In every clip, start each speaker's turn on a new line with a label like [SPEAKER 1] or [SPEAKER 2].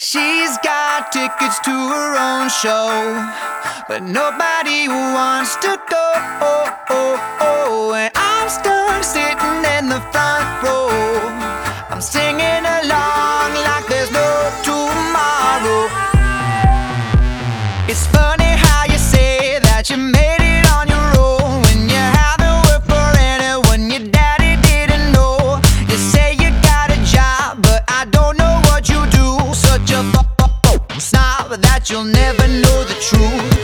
[SPEAKER 1] She's got tickets to her own show, but nobody wants to go. the truth.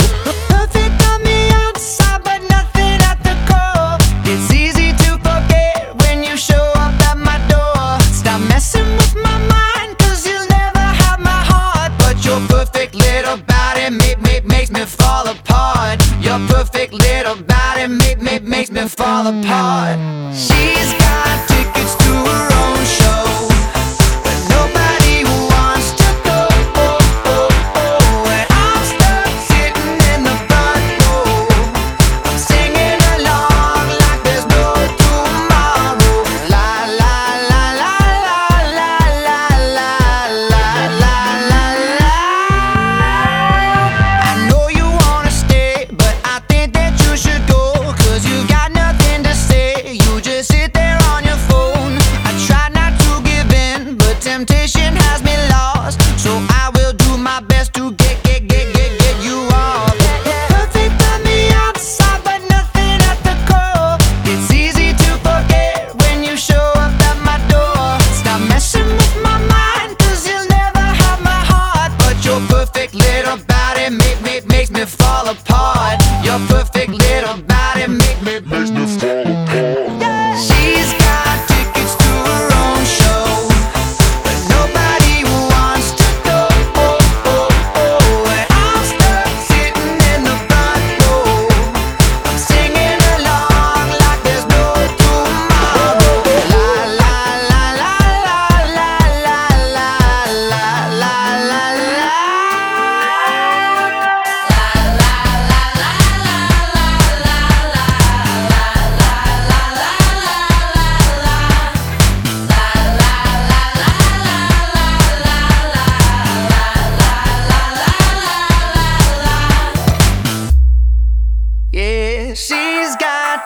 [SPEAKER 1] Perfect on the outside, but nothing at the core. It's easy to forget when you show up at my door. Stop messing with my you'll never have my heart. But your perfect little body make, make, makes me fall apart. Your perfect little body make, make, makes me fall apart. She's got tickets to her.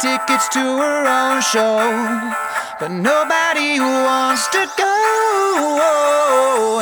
[SPEAKER 1] tickets to her own show, but nobody wants to go.